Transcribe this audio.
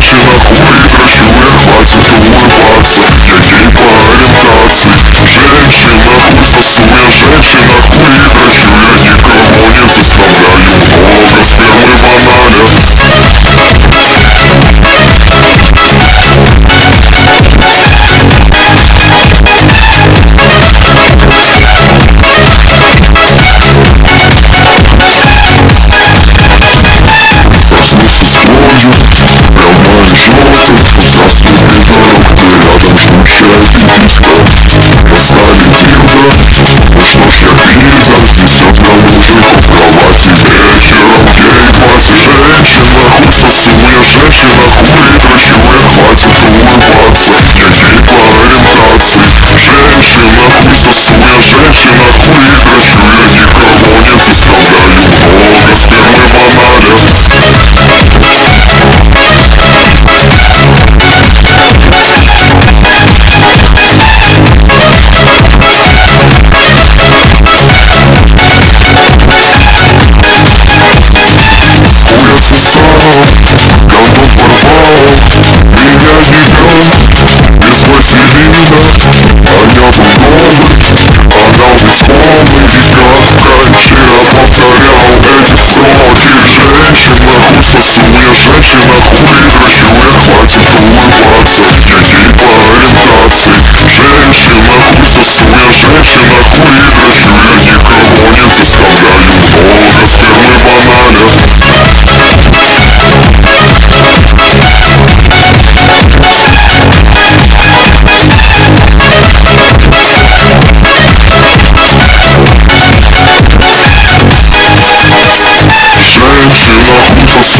Thank you. cidade